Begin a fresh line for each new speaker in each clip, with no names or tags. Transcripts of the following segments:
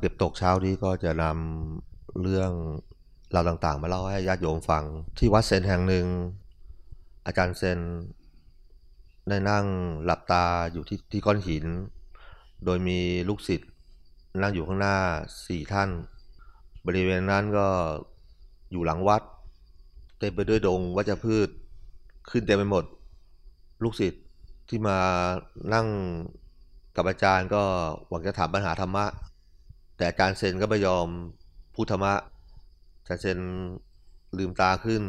เก็บตกเช้านี้ก็จะนำเรื่องราวต่างๆ มาเล่าให้ญาติโยมฟัง ที่วัดเซนแห่งหนึ่ง อาจารย์เซนได้นั่งหลับตาอยู่ที่ที่ก้อนหิน โดยมีลูกศิษย์นั่งอยู่ข้างหน้าสี่ท่าน บริเวณนั้นก็อยู่หลังวัด เต็มไปด้วยดงวัชพืชขึ้นเต็มไปหมด ลูกศิษย์ที่มานั่งกับอาจารย์ก็หวังจะถามปัญหาธรรมะ แต่อาจารย์เซนก็ไม่ยอมพูดธรรมะอาจารย์เซนลืมตาขึ้น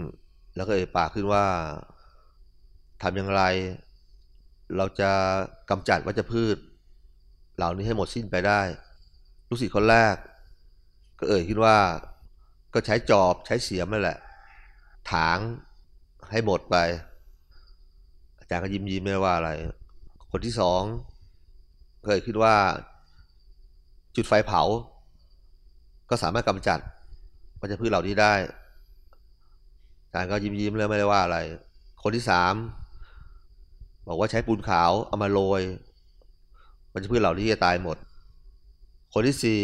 แล้วก็เอ่ยปากขึ้นว่าทำอย่างไร เราจะกำจัดวัชพืช เหล่านี้ให้หมดสิ้นไปได้ ลูกศิษย์คนแรก ก็เอ่ยขึ้นว่าก็ใช้จอบใช้เสียมนั่นแหละ ถางให้หมดไป อาจารย์ก็ยิ้มยิ้มไม่ว่าอะไร คนที่สองเคยคิดว่า จุดไฟเผา ก็สามารถกำจัดวัชพืชเหล่านี้ได้อาจารย์ก็ยิ้มยิ้มแล้วไม่ได้ว่าอะไร คนที่สามบอกว่าใช้ปูนขาวเอามาโรยวัชพืชเหล่านี้จะตายหมด คนที่สี่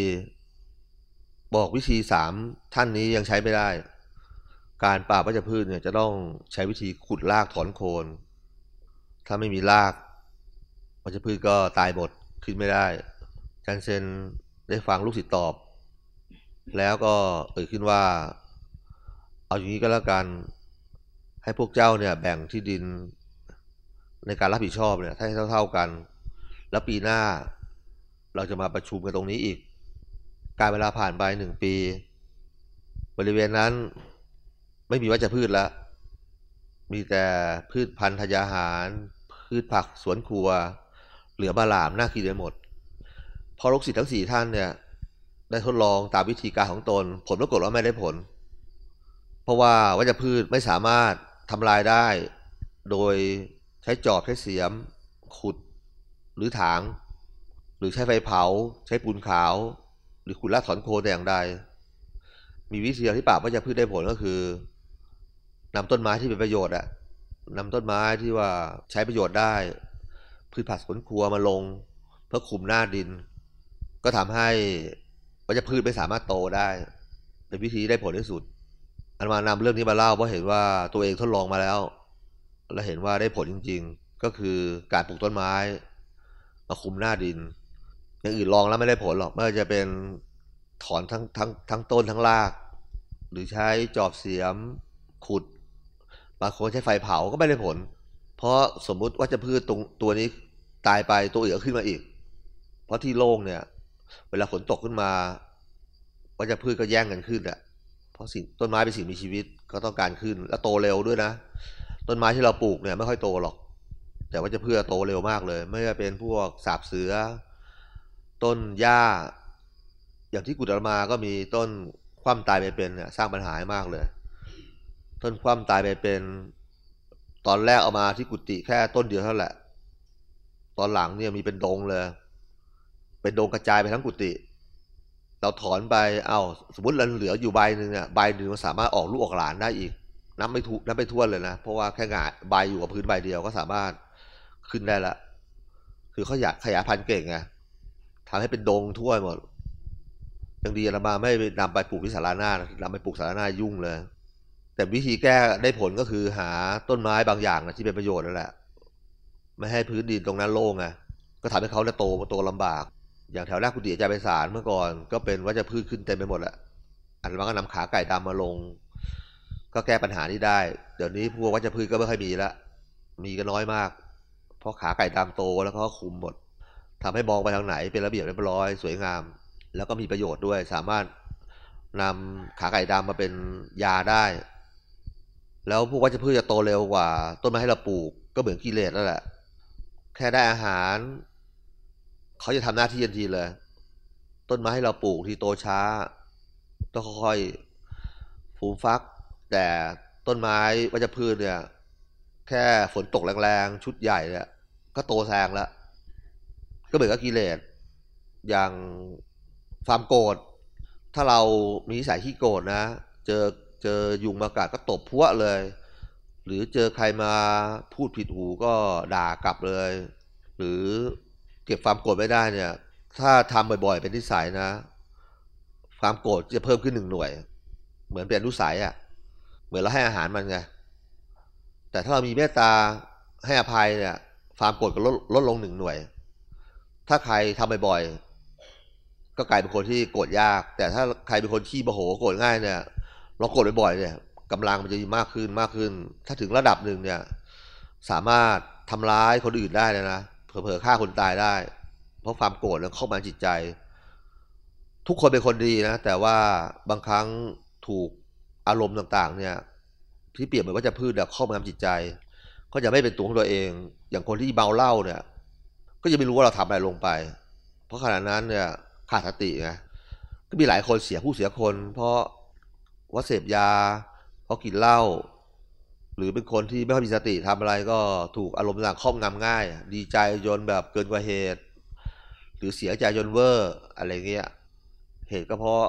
บอกวิธีสามท่านนี้ยังใช้ไม่ได้ การปราบวัชพืชเนี่ยจะต้องใช้วิธีขุดรากถอนโคน ถ้าไม่มีรากวัชพืชก็ตายหมดขึ้นไม่ได้จารย์เซน ได้ฟังลูกศิษย์ตอบ แล้วก็เอ่ยขึ้นว่า เอาอย่างนี้ก็แล้วกัน ให้พวกเจ้าเนี่ยแบ่งที่ดินในการรับผิดชอบเนี่ยให้เท่า ๆกัน แล้วปีหน้าเราจะมาประชุมกันตรงนี้อีก การเวลาผ่านไปหนึ่งปี บริเวณนั้นไม่มีวัชพืชแล้ว มีแต่พืชพันธุ์ทยาหาร พืชผักสวนครัว เหลือมาหลามหน้ากินไปหมด พอลูกศิษย์ทั้งสี่ท่านเนี่ย ได้ทดลองตามวิธีการของตน ผลปรากฏว่าไม่ได้ผล เพราะว่าวัชพืชไม่สามารถทำลายได้ โดยใช้จอบใช้เสียม ขุดหรือถาง หรือใช้ไฟเผา ใช้ปูนขาว หรือขุดลากถอนโคนแต่อย่างใด มีวิธีเดียวที่ปราบวัชพืชได้ผลก็คือนำต้นไม้ที่เป็นประโยชน์อะนำต้นไม้ที่ว่าใช้ประโยชน์ได้ พืชผักสวนครัวมาลง เพื่อคุมหน้าดิน ก็ทำให้วัชพืชไม่สามารถโตได้ เป็นวิธีได้ผลที่สุด อันมานำเรื่องนี้มาเล่าเพราะเห็นว่าตัวเองทดลองมาแล้ว และเห็นว่าได้ผลจริง ๆ ก็คือการปลูกต้นไม้มาคุมหน้าดินอย่างอื่นลองแล้วไม่ได้ผลหรอกไม่ว่าจะเป็นถอนทั้งทั้งทั้งต้นทั้งราก หรือใช้จอบเสียมขุดบางคนใช้ไฟเผาก็ไม่ได้ผล เพราะสมมุติว่าจะพืชตรงตัวนี้ตายไปตัวอื่นก็ขึ้นมาอีก เพราะที่โล่งเนี่ย เวลาฝนตกขึ้นมาว่าจะพืชก็แย่งกันขึ้นอะเพราะสิ่งต้นไม้เป็นสิ่งมีชีวิตก็ต้องการขึ้น และโตเร็วด้วยนะ ต้นไม้ที่เราปลูกเนี่ยไม่ค่อยโตหรอก แต่ว่าจะพืชโตเร็วมากเลย ไม่ว่าเป็นพวกสาบเสือ ต้นหญ้า อย่างที่กุฎามาก็มีต้นคว่ำตายไปเป็นเนี่ยสร้างปัญหามากเลย ต้นคว่ำตายไปเป็น ตอนแรกเอามาที่กุฏิแค่ต้นเดียวเท่านั้นแหละ ตอนหลังเนี่ยมีเป็นดงเลย เป็นดงกระจายไปทั้งกุฏิเราถอนไปเอาสมมติเราเหลืออยู่ใบหนึ่งเนี่ยใบหนึ่งมันสามารถออกลูกออกหลานได้อีกนับไม่ถูกนับไม่ท้วนเลยนะเพราะว่าแค่งาใบอยู่กับพื้นใบเดียวก็สามารถขึ้นได้ละ คือเขาอยากขยายพันธุ์เก่งไงทำให้เป็นดงทั่วหมดยังดีอามาไม่นำไปปลูกที่สาราหน้านำไปปลูกสาราหน้ายุ่งเลย แต่วิธีแก้ได้ผลก็คือหาต้นไม้บางอย่างนะที่เป็นประโยชน์นั่นแหละ ไม่ให้พื้นดินตรงนั้นโล่งไงก็ทำให้เขาเนี่ยโตโตลำบาก อย่างแถวหน้ากุฏิอาจารย์ไปสารเมื่อก่อน ก็เป็นวัชพืชขึ้นเต็มไปหมดแหละอันนั้นก็นำขาไก่ดำมาลง ก็แก้ปัญหานี้ได้ เดี๋ยวนี้พวกวัชพืชก็ไม่ค่อยมีละมีก็น้อยมาก เพราะขาไก่ดำโตแล้วก็คุมหมดทำให้มองไปทางไหนเป็นระเบียบเรียบร้อยสวยงาม แล้วก็มีประโยชน์ด้วย สามารถนำขาไก่ดำมาเป็นยาได้ แล้วพวกวัชพืชจะโตเร็วกว่า ต้นไม้ให้เราปลูกก็เหมือนกิเลสนั่นแหละ แค่ได้อาหาร เขาจะทำหน้าที่ทันทีเลย ต้นไม้ให้เราปลูกที่โตช้า ต้องค่อยๆฟูมฟัก แต่ต้นไม้วัชพืชเนี่ย แค่ฝนตกแรงๆ ชุดใหญ่เนี่ยก็โตแซงแล้ว ก็เหมือนกับกิเลสอย่างความโกรธถ้าเรามีนิสัยที่โกรธนะ เจอเจอยุงมากัดก็ตบพัวเลย หรือเจอใครมาพูดผิดหูก็ด่ากลับเลย หรือ เก็บความโกรธไม่ได้เนี่ย ถ้าทำบ่อยๆ เป็นนิสัยนะ ความโกรธจะเพิ่มขึ้นหนึ่งหน่วย เหมือนเป็นอนุสัยอะ่ะ เหมือนเราให้อาหารมันไง แต่ถ้าเรามีเมตตาให้อภัยเนี่ย ความโกรธก็ลดลดลงหนึ่งหน่วย ถ้าใครทำบ่อยๆ ก็กลายเป็นคนที่โกรธยาก แต่ถ้าใครเป็นคนขี้โมโหโกรธง่ายเนี่ย เราโกรธบ่อยๆ เนี่ยกำลังมันจะมีมากขึ้นมากขึ้น ถ้าถึงระดับหนึ่งเนี่ย สามารถทำร้ายคนอื่นได้เลยนะ เผลอๆฆ่าคนตายได้ เพราะความโกรธแล้วเข้ามาจิตใจ ทุกคนเป็นคนดีนะ แต่ว่าบางครั้งถูกอารมณ์ต่างๆ เนี่ย ที่เปรียบเหมือนว่าจะพืชเนี่ยเข้ามาทำจิตใจ ก็จะไม่เป็นตัวของตัวเอง อย่างคนที่เมาเหล้าเนี่ย ก็จะไม่รู้ว่าเราทำอะไรลงไป เพราะขณะนั้นเนี่ยขาดสติไงก็มีหลายคนเสียผู้เสียคน เพราะว่าเสพยาเพราะกินเหล้า หรือเป็นคนที่ไม่ค่อยมีสติทำอะไรก็ถูกอารมณ์ต่างครอบงำง่าย ดีใจจนแบบเกินกว่าเหตุ หรือเสียใจจนเวอร์อะไรเงี้ยเหตุก็เพราะ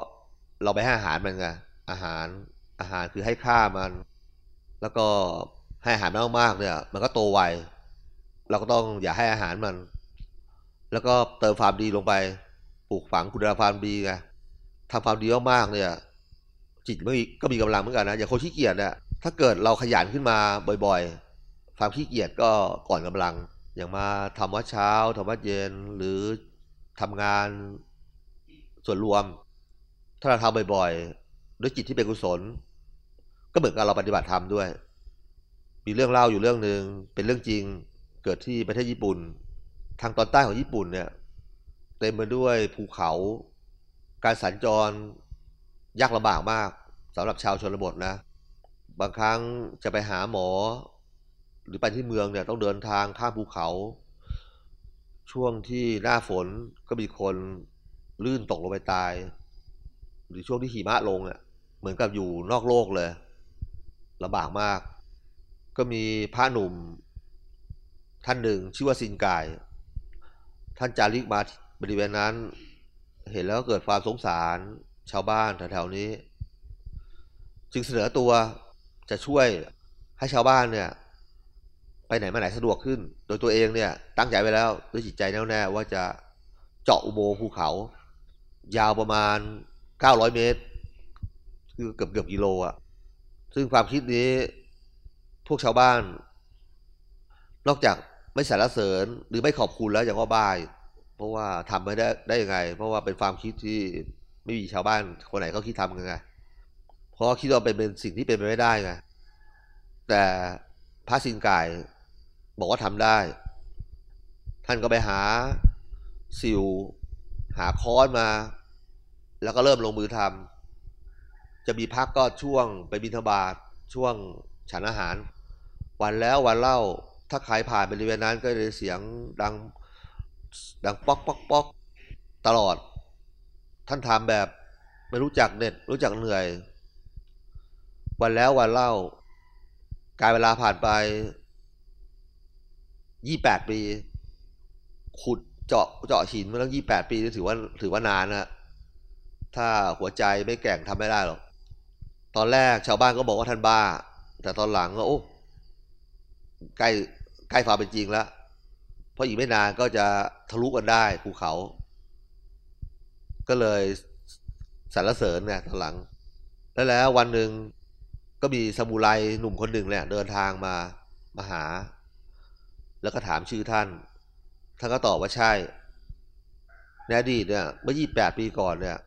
เราไปให้อาหารมันไงอาหารอาหารคือให้ค่ามัน แล้วก็ให้อาหารมากๆเนี่ย มันก็โตไวเราก็ต้องอย่าให้อาหารมัน แล้วก็เติมความดีลงไปปลูกฝังคุณความดีไงทำความดีมากๆเนี่ย จิตไม่ก็มีกำลังเหมือนกันนะอย่างคนขี้เกียจเนี่ย ถ้าเกิดเราขยันขึ้นมาบ่อยๆ ความขี้เกียจก็ก่อนกำลัง อย่างมาทำวัดเช้าทำวัดเย็นหรือทำงานส่วนรวม ถ้าเราทำบ่อยๆ ด้วยจิตที่เป็นกุศล ก็เหมือนกับเราปฏิบัติธรรมด้วย มีเรื่องเล่าอยู่เรื่องหนึ่งเป็นเรื่องจริงเกิดที่ประเทศญี่ปุ่น ทางตอนใต้ของญี่ปุ่นเนี่ยเต็มไปด้วยภูเขา การสัญจรยากลำบากมากสำหรับชาวชนบทนะ บางครั้งจะไปหาหมอ หรือไปที่เมืองเนี่ยต้องเดินทางข้ามภูเขา ช่วงที่หน้าฝนก็มีคนลื่นตกลงไปตาย หรือช่วงที่หิมะลงอะเหมือนกับอยู่นอกโลกเลยลำบากมาก ก็มีพระหนุ่ม ท่านหนึ่งชื่อว่าซินกาย ท่านจาริกมาบริเวณนั้น เห็นแล้วเกิดความสงสารชาวบ้านแถวๆนี้ จึงเสนอตัว จะช่วยให้ชาวบ้านเนี่ย ไปไหนมาไหนสะดวกขึ้น โดยตัวเองเนี่ย ตั้งใจไว้แล้วด้วยจิตใจแน่วแน่ว่าจะเจาะอุโมงค์ภูเขา ยาวประมาณ 900 เมตร คือเกือบเกือบกิโลอะซึ่งความคิดนี้พวกชาวบ้าน นอกจากไม่สรรเสริญหรือไม่ขอบคุณแล้วอย่างว่าบ้ายเพราะว่าทำไม่ได้ได้ยังไง เพราะว่าเป็นความคิดที่ไม่มีชาวบ้านคนไหนเขาคิดทำกันไง เพราะคิดว่าเป็นเป็นสิ่งที่เป็นไปไม่ได้ไงแต่พระสินกายบอกว่าทำได้ ท่านก็ไปหาสิวหาค้อนมา แล้วก็เริ่มลงมือทำจะมีพักก็ช่วงไปบิณฑบาตช่วงฉันอาหาร วันแล้ววันเล่าถ้าใครผ่านบริเวณนั้นก็จะเสียงดังดังป๊อกป๊อกป๊อกตลอด ท่านทำแบบไม่รู้จักเน็ตรู้จักเหนื่อย วันแล้ววันเล่า การเวลาผ่านไปยี่แปดปี ขุดเจาะเจาะหินมาตั้งยี่แปดปีถือว่าถือว่านานนะถ้าหัวใจไม่แก่งทำไม่ได้หรอก ตอนแรกชาวบ้านก็บอกว่าท่านบ้า แต่ตอนหลังก็โอ้ใกล้ใกล้ความเป็นจริงแล้ว เพราะอีกไม่นานก็จะทะลุกันได้ภูเขา ก็เลยสรรเสริญเนี่ยตอนหลัง แล้วแล้ววันหนึ่ง ก็มีสมุไรหนุ่มคนหนึ่งแหละเดินทางมามาหา แล้วก็ถามชื่อท่าน ท่านก็ตอบว่าใช่ในอดีตเนี่ยเมื่อยี่แปดปีก่อนเนี่ย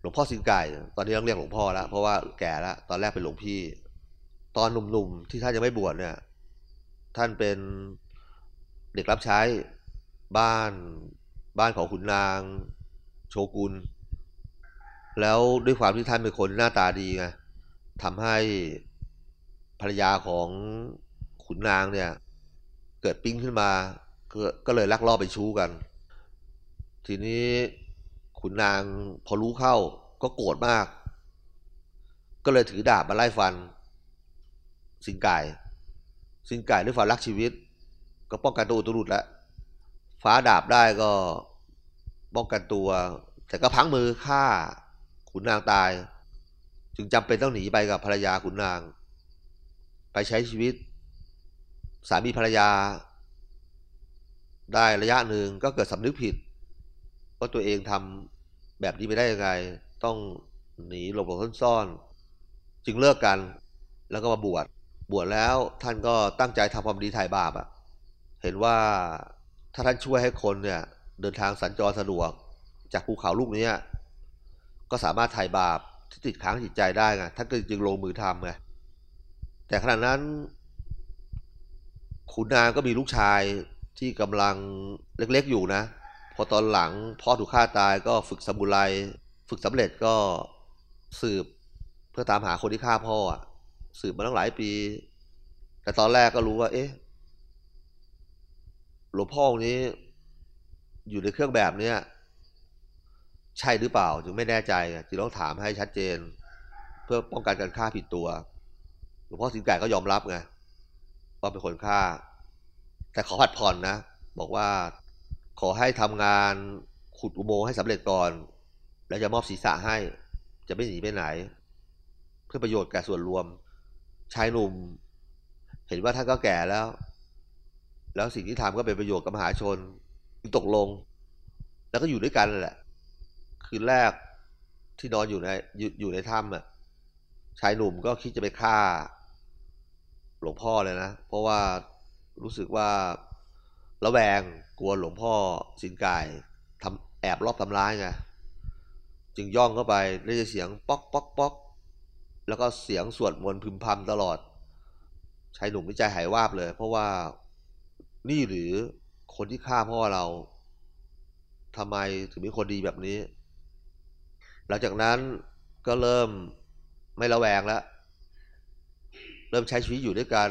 หลวงพ่อสิงไก่ตอนนี้ต้องเรียกหลวงพ่อแล้วเพราะว่าแก่แล้วตอนแรกเป็นหลวงพี่ ตอนหนุ่มๆที่ท่านยังไม่บวชเนี่ย ท่านเป็นเด็กรับใช้บ้านบ้านของขุนนาง โชกุนแล้วด้วยความที่ท่านเป็นคนหน้าตาดีไง ทำให้ภรรยาของขุนนางเนี่ย เกิดปิ้งขึ้นมา ก็เลยลักลอบไปชู้กัน ทีนี้ขุนนางพอรู้เข้าก็โกรธมาก ก็เลยถือดาบมาไล่ฟัน สิงไก่สิงไก่ด้วยความรักชีวิต ก็ป้องกันตัวตุรุดแล้วฟ้าดาบได้ก็ป้องกันตัว แต่ก็พังมือฆ่าขุนนางตาย จึงจำเป็นต้องหนีไปกับภรรยาขุนนาง ไปใช้ชีวิต สามีภรรยา ได้ระยะหนึ่งก็เกิดสำนึกผิดว่าตัวเองทำแบบนี้ไปได้ยังไง ต้องหนีหลบหลบซ่อนๆ จึงเลิกกันแล้วก็มาบวชบวชแล้วท่านก็ตั้งใจทำความดีถ่ายบาปอะเห็นว่าถ้าท่านช่วยให้คนเนี่ยเดินทางสัญจรสะดวก จากภูเขาลูกนี้ก็สามารถถ่ายบาป ที่ติดค้างจิตใจได้ไงท่านก็จึงลงมือทำไงแต่ขณะนั้น ขุนนางก็มีลูกชายที่กำลังเล็กๆอยู่นะ พอตอนหลังพ่อถูกฆ่าตายก็ฝึกสมุไรฝึกสำเร็จก็สืบเพื่อตามหาคนที่ฆ่าพ่ออะสืบมาตั้งหลายปี แต่ตอนแรกก็รู้ว่า เอ๊ะหลวงพ่อองค์นี้อยู่ในเครื่องแบบเนี้ย ใช่หรือเปล่าจึงไม่แน่ใจจึงต้องถามให้ชัดเจน เพื่อป้องกันการฆ่าผิดตัวหลวงพ่อสิงห์ไก่ก็ยอมรับไงว่าเป็นคนฆ่า แต่ขอผัดผ่อนนะ บอกว่าขอให้ทำงานขุดอุโมงค์ให้สำเร็จก่อน แล้วจะมอบศีรษะให้ จะไม่หนีไปไหน เพื่อประโยชน์แก่ส่วนรวม ชายหนุ่ม เห็นว่าท่านก็แก่แล้ว แล้วสิ่งที่ทำก็เป็นประโยชน์กับมหาชนตกลง แล้วก็อยู่ด้วยกันแหละ คืนแรกที่นอนอยู่ในอยู่อยู่ในถ้ำอะชายหนุ่มก็คิดจะไปฆ่า หลวงพ่อเลยนะ เพราะว่ารู้สึกว่าระแวงกลัวหลวงพ่อสินกายทำแอบรอบทำร้ายไงจึงย่องเข้าไปได้ยินเสียงป๊อกป๊อกป๊อกแล้วก็เสียงสวดมนต์พึมพำตลอดชายหนุ่มนี่ใจหายวาบเลย เพราะว่านี่หรือคนที่ฆ่าพ่อเราทำไมถึงเป็นคนดีแบบนี้ หลังจากนั้นก็เริ่มไม่ระแวงแล้ว เริ่มใช้ชีวิตอยู่ด้วยกัน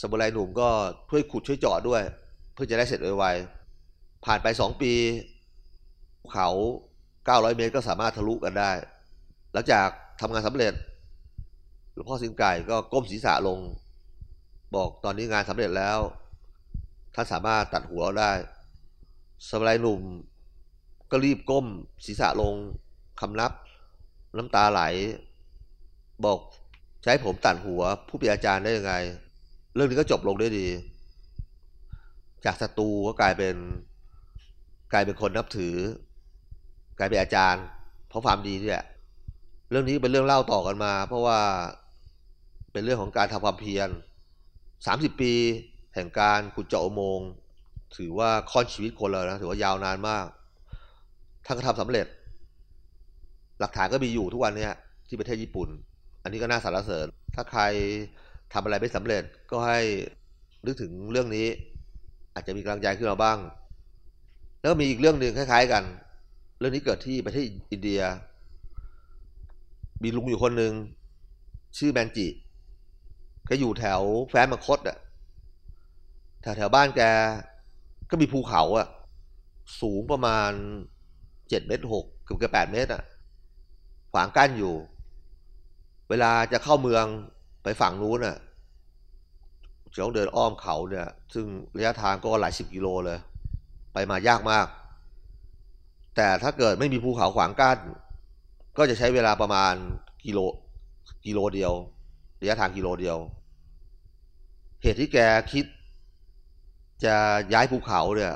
สมุไรหนุ่มก็ช่วยขุดช่วยเจาะด้วย เพื่อจะได้เสร็จไวๆผ่านไปสองปี เขาเก้าร้อยเมตรก็สามารถทะลุกันได้ หลังจากทำงานสำเร็จหลวงพ่อสิงไก่ก็ก้มศีรษะลง บอกตอนนี้งานสำเร็จแล้ว ท่านสามารถตัดหัวได้สมุไรหนุ่ม ก็รีบก้มศีรษะลงคำนับ น้ำตาไหล บอกใช้ผมตัดหัวผู้เป็นอาจารย์ได้ยังไง เรื่องนี้ก็จบลงด้วยดี จากศัตรูก็กลายเป็น กลายเป็นคนนับถือ กลายเป็นอาจารย์ เพราะความดีนี่แหละเรื่องนี้เป็นเรื่องเล่าต่อกันมา เพราะว่าเป็นเรื่องของการทำความเพียรสามสิบปี แห่งการขุดเจาะอุโมงค์ถือว่าค่อนชีวิตคนเรานะถือว่ายาวนานมาก ท่านก็ทำสำเร็จ หลักฐานก็มีอยู่ทุกวันนี้ที่ประเทศญี่ปุ่น อันนี้ก็น่าสรรเสริญ ถ้าใครทำอะไรไม่สำเร็จก็ให้นึกถึงเรื่องนี้ อาจจะมีกำลังใจขึ้นมาบ้าง แล้วก็มีอีกเรื่องหนึ่งคล้าย ๆ กัน เรื่องนี้เกิดที่ประเทศอินเดีย มีลุงอยู่คนหนึ่งชื่อแมนจิก็อยู่แถวแฟนมคตอะแถวแถวบ้านแกก็มีภูเขาอะสูงประมาณ เจ็ดเมตรหกเกือบเกือบแปดเมตรอะขวางกั้นอยู่ เวลาจะเข้าเมืองไปฝั่งนู้นน่ะจะต้องเดินอ้อมเขาเนี่ย ซึ่งระยะทางก็หลายสิบกิโลเลย ไปมายากมาก แต่ถ้าเกิดไม่มีภูเขาขวางกั้น ก็จะใช้เวลาประมาณกิโลกิโลเดียว ระยะทางกิโลเดียว เหตุที่แกคิด จะย้ายภูเขาเนี่ย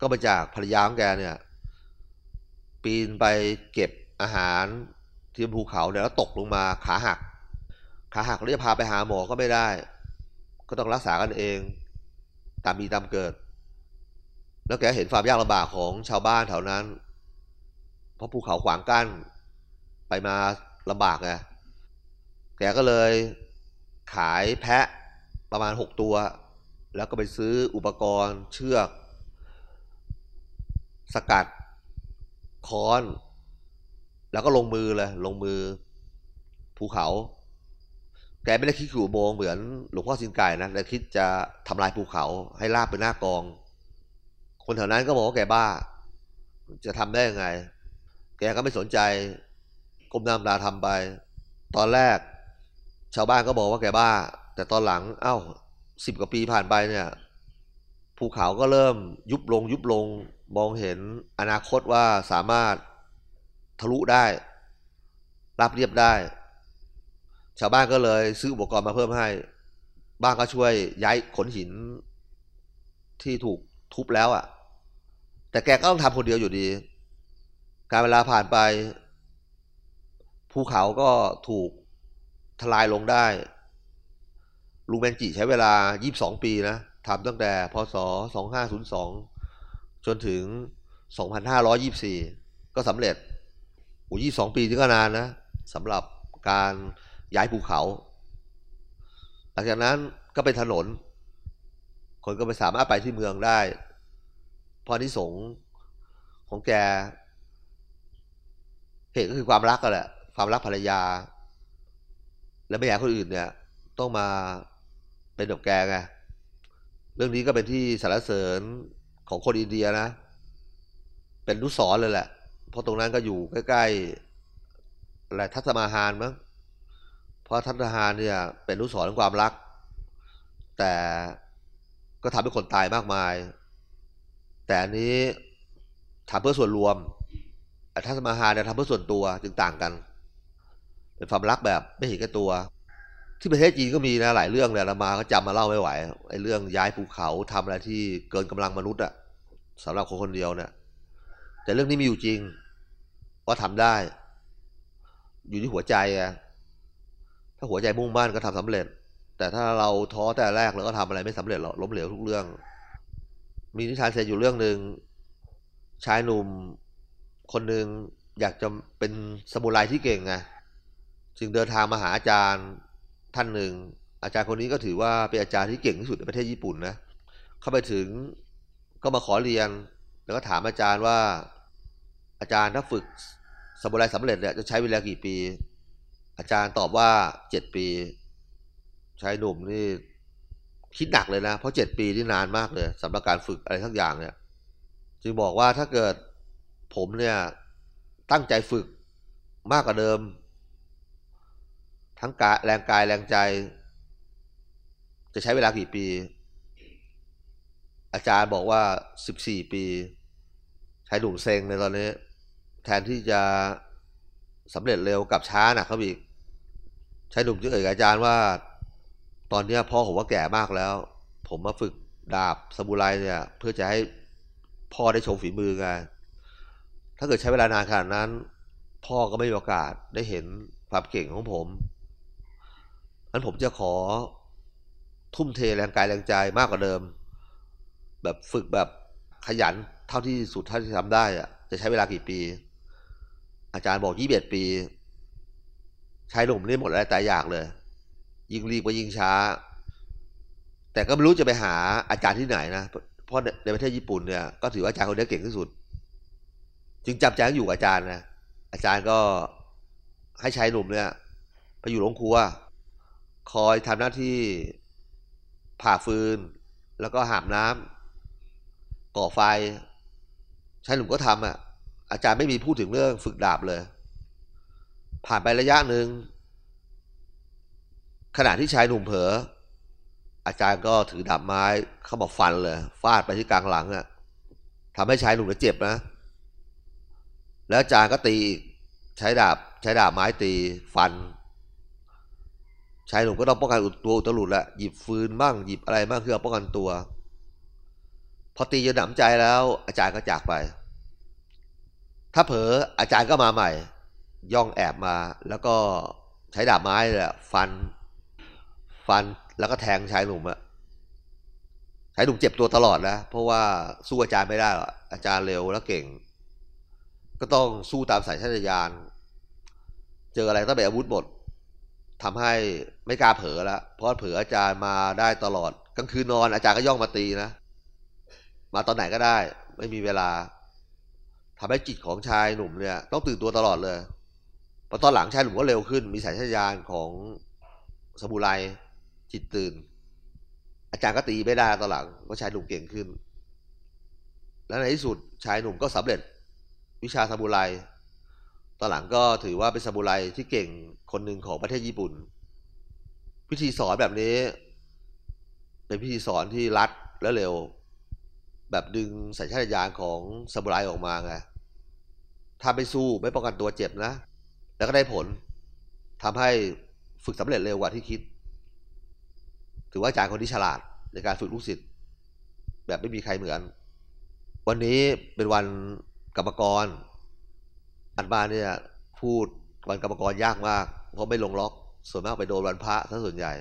ก็มาจากภรรยาของแกเนี่ย ปีนไปเก็บอาหารที่ภูเขาเนี่ยแล้วตกลงมาขาหัก ขาหักแล้วจะพาไปหาหมอก็ไม่ได้ ก็ต้องรักษากันเอง ตามมีตามเกิด แล้วแกเห็นความยากลำบากของชาวบ้านแถวนั้น เพราะภูเขาขวางกั้น ไปมาลำบากไงแกก็เลยขายแพะประมาณหกตัว แล้วก็ไปซื้ออุปกรณ์เชือก สกัด ค้อน แล้วก็ลงมือเลย ลงมือ ภูเขา แกไม่ได้คิดขู่โมงเหมือนหลวงพ่อสินไก่นะแต่คิดจะทำลายภูเขา ให้ลาบเป็นหน้ากอง คนแถวนั้นก็บอกว่าแกบ้า จะทำได้ยังไง แกก็ไม่สนใจก้มหน้าตาทำไป ตอนแรก ชาวบ้านก็บอกว่าแกบ้า แต่ตอนหลัง เอ้าสิบกว่าปีผ่านไปเนี่ย ภูเขาก็เริ่มยุบลงยุบลงมองเห็นอนาคตว่าสามารถทะลุได้ราบเรียบได้ ชาวบ้านก็เลยซื้ออุปกรณ์มาเพิ่มให้ บ้านก็ช่วยย้ายขนหินที่ถูกทุบแล้วอะ่ะ แต่แกก็ต้องทำคนเดียวอยู่ดี การเวลาผ่านไป ภูเขาก็ถูกทลายลงได้ ลุงเบนจิใช้เวลา 22 ปีนะทำตั้งแต่พศ 2502 จนถึง 2524 ก็สำเร็จโอ้22ปีที่ก็นานนะสำหรับการย้ายภูเขา หลังจากนั้นก็เป็นถนน คนก็ไปสามารถไปที่เมืองได้ พอที่สงของแก เหตุก็คือความรักก็แหละ ความรักภรรยา และไม่อยากคนอื่นเนี่ย ต้องมาเป็นดอกแกไง เรื่องนี้ก็เป็นที่สารเสริญ ของคนอินเดียนะ เป็นนุสรเลยแหละ เพราะตรงนั้นก็อยู่ใกล้ๆอะไรทัศมาหารมั้งเพราะทัศมาหารเนี่ย เป็นนุสรของความรัก แต่ก็ทำให้คนตายมากมาย แต่อันนี้ทำเพื่อส่วนรวมทัศมาหารเนี่ยทำเพื่อส่วนตัวจึงต่างกัน เป็นความรักแบบไม่เห็นแก่ตัวที่ประเทศจีนก็มีนะหลายเรื่องเนี่ยเรามาก็จำมาเล่าไม่ไหวไอ้เรื่องย้ายภูเขาทำอะไรที่เกินกำลังมนุษย์อะ สำหรับคนคนเดียวเนี่ย แต่เรื่องนี้มีอยู่จริงว่าทำได้ อยู่ที่หัวใจอะถ้าหัวใจมุ่งมั่นก็ทำสำเร็จ แต่ถ้าเราท้อแต่แรกเราก็ทำอะไรไม่สำเร็จหรอกล้มเหลวทุกเรื่อง มีนิทานเสร็จอยู่เรื่องหนึ่งชายหนุ่ม คนหนึ่งอยากจะเป็นสมุไรที่เก่งไงจึงเดินทางมาหาอาจารย์ท่านหนึ่ง อาจารย์คนนี้ก็ถือว่าเป็นอาจารย์ที่เก่งที่สุดในประเทศญี่ปุ่นนะ เข้าไปถึง ก็มาขอเรียน แล้วก็ถามอาจารย์ว่า อาจารย์ถ้าฝึกสมุไรสำเร็จเนี่ยจะใช้เวลากี่ปี อาจารย์ตอบว่าเจ็ดปีชายหนุ่มนี่คิดหนักเลยนะ เพราะเจ็ดปีที่นานมากเลยสำหรับการฝึกอะไรทั้งอย่างเนี่ยจึงบอกว่าถ้าเกิดผมเนี่ยตั้งใจฝึกมากกว่าเดิม ทั้งกายแรงกายแรงใจ จะใช้เวลากี่ปี อาจารย์บอกว่าสิบสี่ปีใช้หนุ่มเซ็งในตอนนี้ แทนที่จะสำเร็จเร็วกับช้าหนักเขาอีกใช้หนุ่มจึงเอ่ยกับอาจารย์ว่า ตอนนี้พ่อผมว่าแก่มากแล้ว ผมมาฝึกดาบสมุไรเนี่ย เพื่อจะให้พ่อได้ชมฝีมือไงถ้าเกิดใช้เวลานานขนาดนั้น พ่อก็ไม่มีโอกาสได้เห็นความเก่งของผมนั้นผมจะขอทุ่มเทแรงกายแรงใจมากกว่าเดิม แบบฝึกแบบขยันเท่าที่สุดเท่าที่ทำได้อะจะใช้เวลากี่ปี อาจารย์บอกยี่สิบเอ็ดปีชายหนุ่มนี่หมดอะไรตายอยากเลย ยิ่งรีบก็ยิ่งช้า แต่ก็ไม่รู้จะไปหาอาจารย์ที่ไหนนะเพราะในประเทศญี่ปุ่นเนี่ยก็ถือว่าอาจารย์คนนี้เก่งที่สุด จึงจับใจอยู่กับอาจารย์นะอาจารย์ก็ให้ชายหนุ่มเนี่ยไปอยู่โรงครัว คอยทำหน้าที่ผ่าฟืน แล้วก็หาบน้ำ ก่อไฟชายหนุ่มก็ทำอะ อาจารย์ไม่มีพูดถึงเรื่องฝึกดาบเลย ผ่านไประยะหนึ่งขณะที่ชายหนุ่มเผลออาจารย์ก็ถือดาบไม้เข้ามาฟันเลยฟาดไปที่กลางหลังอะทำให้ชายหนุ่มเจ็บนะ แล้วอาจารย์ก็ตีใช้ดาบใช้ดาบไม้ตีฟันชายหนุ่มก็ต้องป้องกันตัวอุตลุดละหยิบฟืนบ้างหยิบอะไรบ้างเพื่อป้องกันตัว พอตีจนหนำใจแล้ว อาจารย์ก็จากไป ถ้าเผลออาจารย์ก็มาใหม่ ย่องแอบมา แล้วก็ใช้ดาบไม้แหละฟัน ฟันแล้วก็แทงชายหนุ่มอะชายหนุ่มเจ็บตัวตลอดนะเพราะว่าสู้อาจารย์ไม่ได้หรอกอาจารย์เร็วและเก่ง ก็ต้องสู้ตามสายชาตญาณเจออะไรต้องไปอาวุธหมดทำให้ไม่กล้าเผลอแล้วเพราะเผลออาจารย์มาได้ตลอดกลางคืนนอนอาจารย์ก็ย่องมาตีนะ มาตอนไหนก็ได้ ไม่มีเวลาทำให้จิตของชายหนุ่มเนี่ย ต้องตื่นตัวตลอดเลยพอตอนหลังชายหนุ่มก็เร็วขึ้น มีสายชาตญาณของสมุไรจิตตื่น อาจารย์ก็ตีไม่ได้ตอนหลัง ก็ชายหนุ่มเก่งขึ้น และในที่สุดชายหนุ่มก็สำเร็จ วิชาซามูไรตอนหลังก็ถือว่าเป็นซามูไรที่เก่งคนหนึ่งของประเทศญี่ปุ่นวิธีสอนแบบนี้ เป็นพิธีสอนที่รัดและเร็ว แบบดึงสัญชาตญาณของซามูไรออกมาไงถ้าไม่สู้ไม่ป้องกันตัวเจ็บนะ แล้วก็ได้ผลทำให้ฝึกสำเร็จเร็วกว่าที่คิด ถือว่าอาจารย์คนที่ฉลาดในการฝึกลูกศิษย์แบบไม่มีใครเหมือน วันนี้เป็นวันกรรมกร อันมาเนี่ยพูดวันกรรมกรยากมาก เพราะไม่ลงล็อก ส่วนมากไปโดนวันพระซะส่วนใหญ่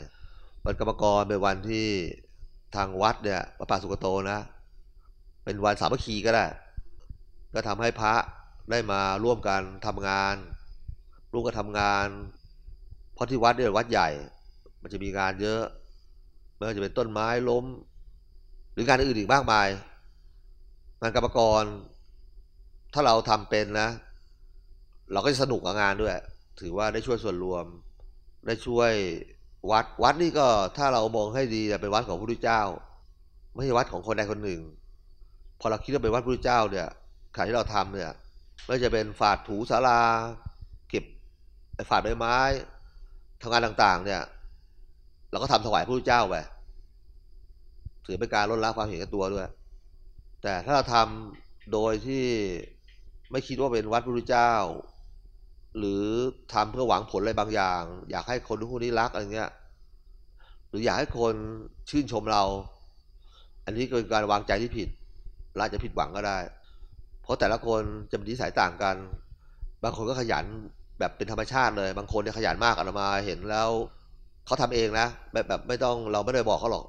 วันกรรมกรเป็นวันที่ทางวัดเนี่ยพระป่าสุกโตนะ เป็นวันสามัคคีก็ได้ ก็ทำให้พระได้มาร่วมกันทำงานร่วมกันทำงาน เพราะที่วัดเนี่ยวัดใหญ่ มันจะมีงานเยอะไม่ว่าจะเป็นต้นไม้ล้ม หรืองานอื่นอีกมากมาย งานกรรมกร ถ้าเราทำเป็นนะ เราก็จะสนุกกับงานด้วย ถือว่าได้ช่วยส่วนรวม ได้ช่วยวัดวัดนี่ก็ถ้าเรามองให้ดีเป็นวัดของพระพุทธเจ้า ไม่ใช่วัดของคนใดคนหนึ่ง พอเราคิดว่าเป็นวัดพระเจ้าเนี่ยขณะที่เราทำเนี่ยไม่ว่าจะเป็นฝาดถูศาลา เก็บฝาดใบไม้ทำงานต่างๆ เนี่ย เราก็ทำถวายพระเจ้าไปถือเป็นการลดละความเห็นแก่ตัวด้วย แต่ถ้าเราทำโดยที่ไม่คิดว่าเป็นวัดพระพุทธเจ้า หรือทำเพื่อหวังผลอะไรบางอย่าง อยากให้คนทุกคนนี้รักอะไรเงี้ย หรืออยากให้คนชื่นชมเรา อันนี้เป็นการวางใจที่ผิด เราจะผิดหวังก็ได้ เพราะแต่ละคนจะมีนิสัยต่างกัน บางคนก็ขยันแบบเป็นธรรมชาติเลย บางคนเนี่ยขยันมากอาตมาเห็นแล้วเขาทำเองนะแบบแบบไม่ต้องเราไม่ได้บอกเขาหรอก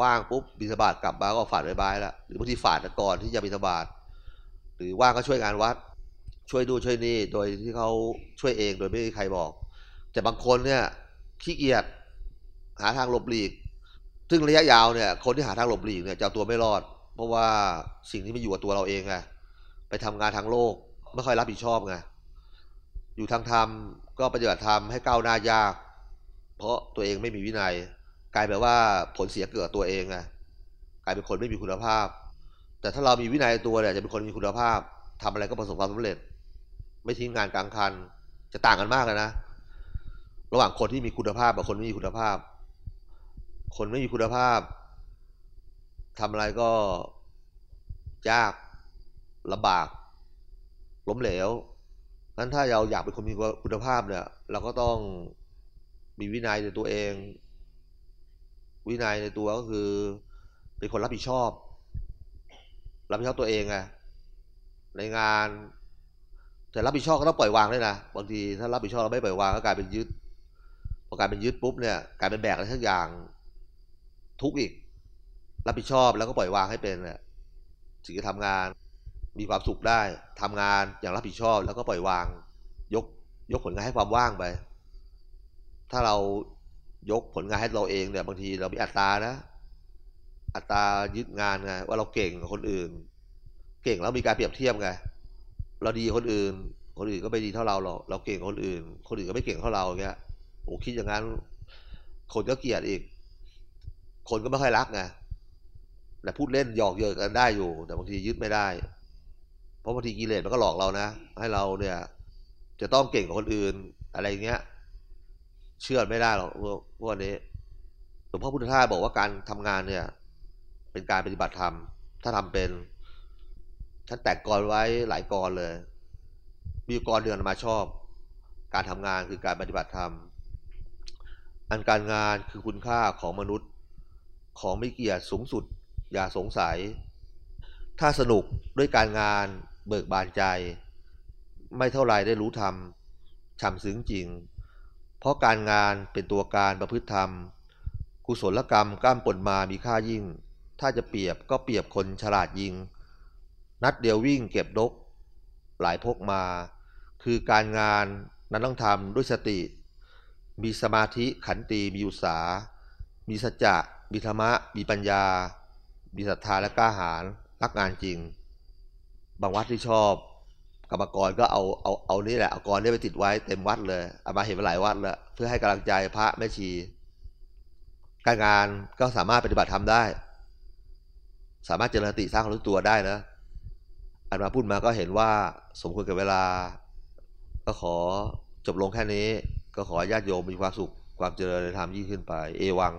ว่างปุ๊บบิณฑบาตกลับมาก็ฝาดบายแล้วหรือบางทีฝาดก่อนที่จะบิณฑบาตหรือว่างก็ช่วยงานวัด ช่วยดูช่วยนี่โดยที่เขาช่วยเองโดยไม่มีใครบอก แต่บางคนเนี่ยขี้เกียจหาทางหลบหลีก ซึ่งระยะยาวเนี่ยคนที่หาทางหลบหลีกเนี่ยจะเอาตัวไม่รอด เพราะว่าสิ่งที่ไม่อยู่กับตัวเราเองไงไปทำงานทางโลก ไม่ค่อยรับผิดชอบไงอยู่ทางธรรมก็ปฏิบัติธรรมให้ก้าวหน้ายาก เพราะตัวเองไม่มีวินัย กลายแบบว่าผลเสียเกิดตัวเองไงกลายเป็นคนไม่มีคุณภาพ แต่ถ้าเรามีวินัยตัวเนี่ยจะเป็นคนมีคุณภาพทำอะไรก็ประสบความสำเร็จ ไม่ทิ้งงานกลางคัน จะต่างกันมากเลยนะระหว่างคนที่มีคุณภาพกับคนไม่มีคุณภาพ คนไม่มีคุณภาพ ทำอะไรก็ยากลำบาก ล้มเหลวนั้นถ้าเราอยากเป็นคนมีคุณภาพเนี่ย เราก็ต้องมีวินัยในตัวเอง วินัยในตัวก็คือ เป็นคนรับผิดชอบ รับผิดชอบตัวเองไงในงาน แต่รับผิดชอบก็ต้องปล่อยวางด้วยนะบางทีถ้ารับผิดชอบเราไม่ปล่อยวางก็กลายเป็นยึดพอกลายเป็นยึดปุ๊บเนี่ยกลายเป็นแบกอะไรทั้งอย่างทุกข์อีก รับผิดชอบแล้วก็ปล่อยวางให้เป็นเนี่ยถึงจะทำงานมีความสุขได้ทำงานอย่างรับผิดชอบ แล้วก็ปล่อยวาง ยกยกผลงานให้ความว่างไป ถ้าเรายกผลงานให้เราเองเนี่ยบางทีเรามีอัตรานะ อัตรายึดงานไงว่าเราเก่งกว่าคนอื่น เก่งแล้วมีการเปรียบเทียบไงเราดีคนอื่น คนอื่นก็ไม่ดีเท่าเราหรอกเราเก่งคนอื่น คนอื่นก็ไม่เก่งเท่าเราเงี้ยโอ้คิดอย่างนั้น คนก็เกลียดอีก คนก็ไม่ค่อยรักไง แต่พูดเล่นหยอกเยอะกันได้อยู่ แต่บางทียึดไม่ได้ เพราะบางทีกิเลสมันก็หลอกเรานะ ให้เราเนี่ย จะต้องเก่งกว่าคนอื่นอะไรเงี้ย เชื่อไม่ได้หรอกพวกนี้หลวงพ่อพุทธทาสบอกว่าการทำงานเนี่ย เป็นการปฏิบัติธรรม ถ้าทำเป็นท่านแต่งกรไว้หลายกรเลย มีกรเดือนมาชอบ การทำงานคือการปฏิบัติธรรม อันการงานคือคุณค่าของมนุษย์ของม่เกียรติสูงสุด อย่าสงสัย ถ้าสนุกด้วยการงานเบิกบานใจ ไม่เท่าไรได้รู้ธรรมช่ำซึ้งจริง เพราะการงานเป็นตัวการประพฤติธรรม กุศลกรรมก้ามปนมามีค่ายิ่ง ถ้าจะเปรียบก็เปรียบคนฉลาดยิง นัดเดียววิ่งเก็บนก หลายพกมา คือการงานนั้นต้องทำด้วยสติ มีสมาธิขันติมีอุตสา มีสัจจะ มีธรรมะ มีปัญญา มีศรัทธาและกล้าหาญรักงานจริง บางวัดที่ชอบกรรมกรก็เอาเอาเอานี่แหละเอากรนี่ไปติดไว้เต็มวัดเลยเอามาเห็นมาหลายวัดแล้วเพื่อให้กำลังใจพระแม่ชี การงานก็สามารถปฏิบัติทำได้ สามารถเจริญสติสร้างความรู้ตัวได้นะอันมาพูดมาก็เห็นว่าสมควรกับเวลา ก็ขอจบลงแค่นี้ ก็ขอญาติโยมมีความสุขความเจริญในธรรมยิ่งขึ้นไป เอวัง